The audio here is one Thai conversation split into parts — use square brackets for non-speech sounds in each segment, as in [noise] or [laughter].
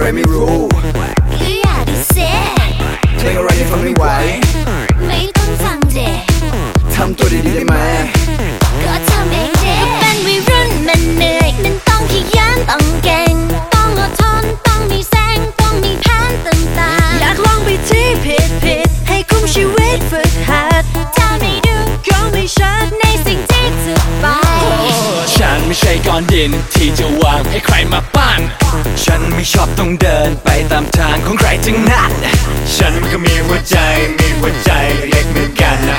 อะไรไม่รู้ก็อยากดูเซเพลงอะไรที่ฟังไม่ไหว ไม่ต้องฟังเด็กทำตัวดีๆได้ไหมก็ทำเองเด็กเป็นวัยรุ่นมันเหนื่อย มันต้องขยันต้องเก่ง ต้องอดทน ต้องมีแสง ต้องมีแผนต่างๆ อยากลองไปที่ผิดผิดให้คุ้มชีวิตฝึกหัดถ้าไม่ดู ไม่ใช่ก้อนดิน ที่จะวางให้ใครมาปั้น ฉันไม่ชอบต้องเดินไปตามทางของใครทั้งนั้นฉันก็มีหัวใจ มีหัวใจเล็กเหมือนกันนะ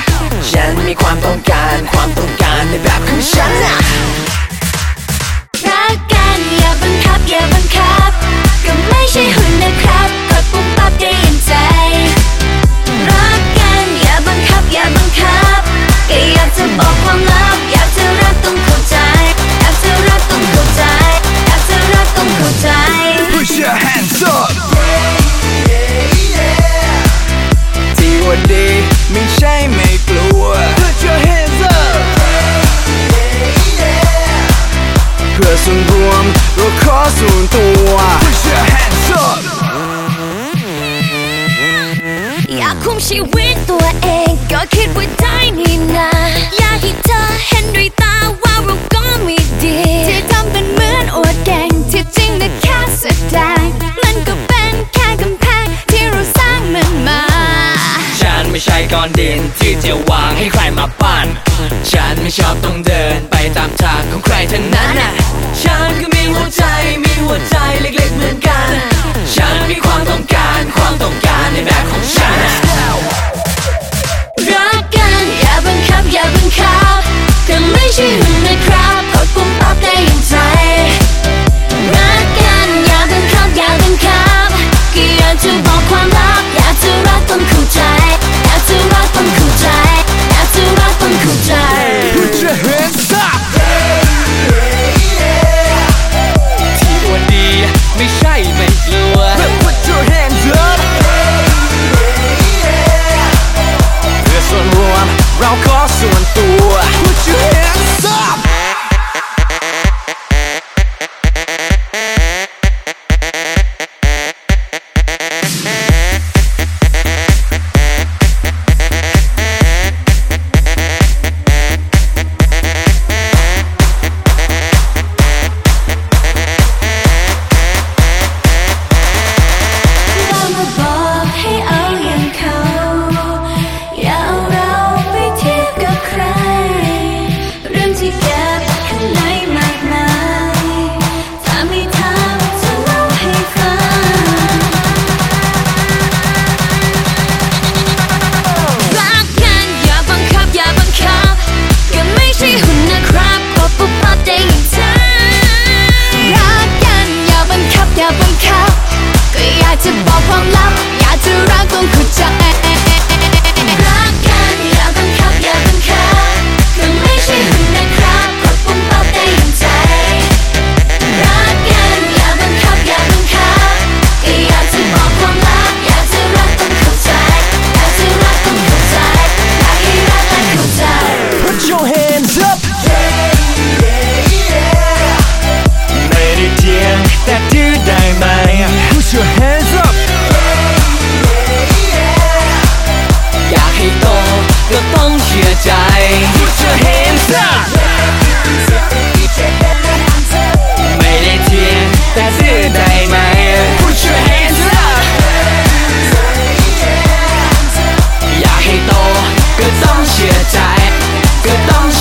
ฉันมีความต้องการ ความต้องการในแบบของฉันนะ ชีวิตตัวเองก็คิดว่าได้นี่นาอยากให้เธอเห็นด้วยตาว่าเราก็ไม่ดีที่ทำเป็นเหมือนอวดเก่งที่จริงน่ะแค่แสดงมันก็เป็นแค่กำแพงที่เราสร้างมันมา ฉันไม่ใช่ก้อนดินที่จะวางให้ใครมาปั้นฉันไม่ชอบต้องเดินไปตามทางของใครทั้งนั้นน่ะฉันก็มีหัวใจมีหัวใจเล็กๆเหมือนกัน ฉันมีความต้องการความต้องการในแบบของฉัน รักกันอย่าบังคับอย่าบังคับแต่ไม่ใช่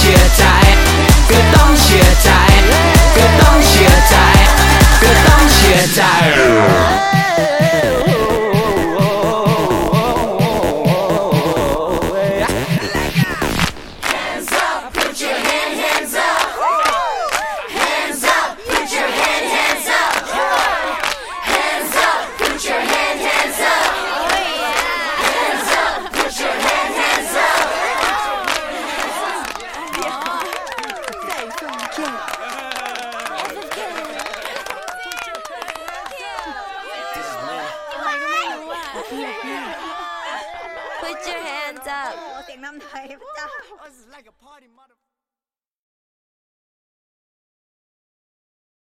ก็ต้ Put your hands up oh, [laughs]